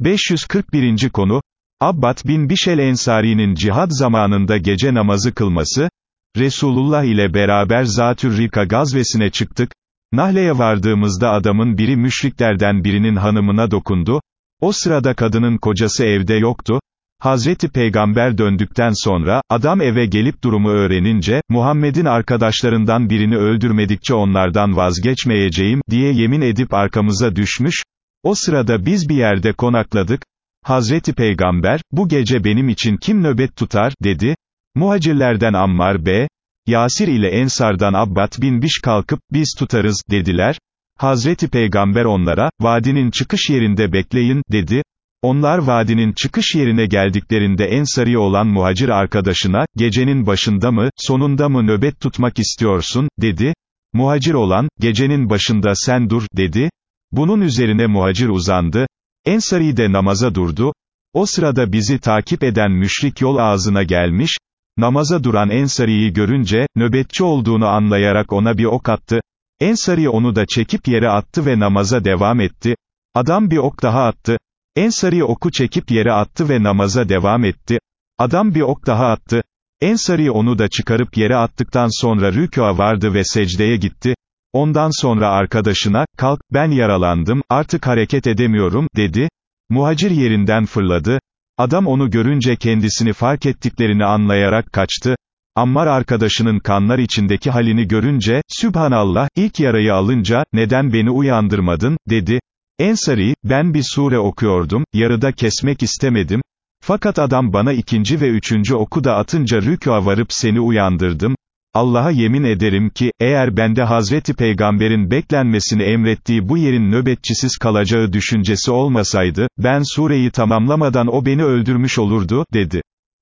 541. konu, Abbad bin Bişel Ensari'nin cihad zamanında gece namazı kılması, Resulullah ile beraber Zatür Rika gazvesine çıktık, Nahle'ye vardığımızda adamın biri müşriklerden birinin hanımına dokundu, o sırada kadının kocası evde yoktu, Hazreti Peygamber döndükten sonra, adam eve gelip durumu öğrenince, Muhammed'in arkadaşlarından birini öldürmedikçe onlardan vazgeçmeyeceğim, diye yemin edip arkamıza düşmüş, o sırada biz bir yerde konakladık, Hazreti Peygamber, bu gece benim için kim nöbet tutar, dedi, muhacirlerden Ammar B., Yasir ile Ensardan Abbad bin Biş kalkıp, biz tutarız, dediler, Hazreti Peygamber onlara, vadinin çıkış yerinde bekleyin, dedi, onlar vadinin çıkış yerine geldiklerinde Ensari olan muhacir arkadaşına, gecenin başında mı, sonunda mı nöbet tutmak istiyorsun, dedi, muhacir olan, gecenin başında sen dur, dedi, bunun üzerine muhacir uzandı, Ensari de namaza durdu, o sırada bizi takip eden müşrik yol ağzına gelmiş, namaza duran Ensari'yi görünce, nöbetçi olduğunu anlayarak ona bir ok attı, Ensari onu da çekip yere attı ve namaza devam etti, adam bir ok daha attı, Ensari oku çekip yere attı ve namaza devam etti, adam bir ok daha attı, Ensari onu da çıkarıp yere attıktan sonra rükûa vardı ve secdeye gitti, Ondan sonra arkadaşına, kalk, ben yaralandım, artık hareket edemiyorum, dedi. Muhacir yerinden fırladı. Adam onu görünce kendisini fark ettiklerini anlayarak kaçtı. Ammar arkadaşının kanlar içindeki halini görünce, Sübhanallah, ilk yarayı alınca, neden beni uyandırmadın, dedi. Ensari, ben bir sure okuyordum, yarıda kesmek istemedim. Fakat adam bana ikinci ve üçüncü oku da atınca rükûa varıp seni uyandırdım. Allah'a yemin ederim ki, eğer bende Hazreti Peygamber'in beklenmesini emrettiği bu yerin nöbetçisiz kalacağı düşüncesi olmasaydı, ben sureyi tamamlamadan o beni öldürmüş olurdu, dedi.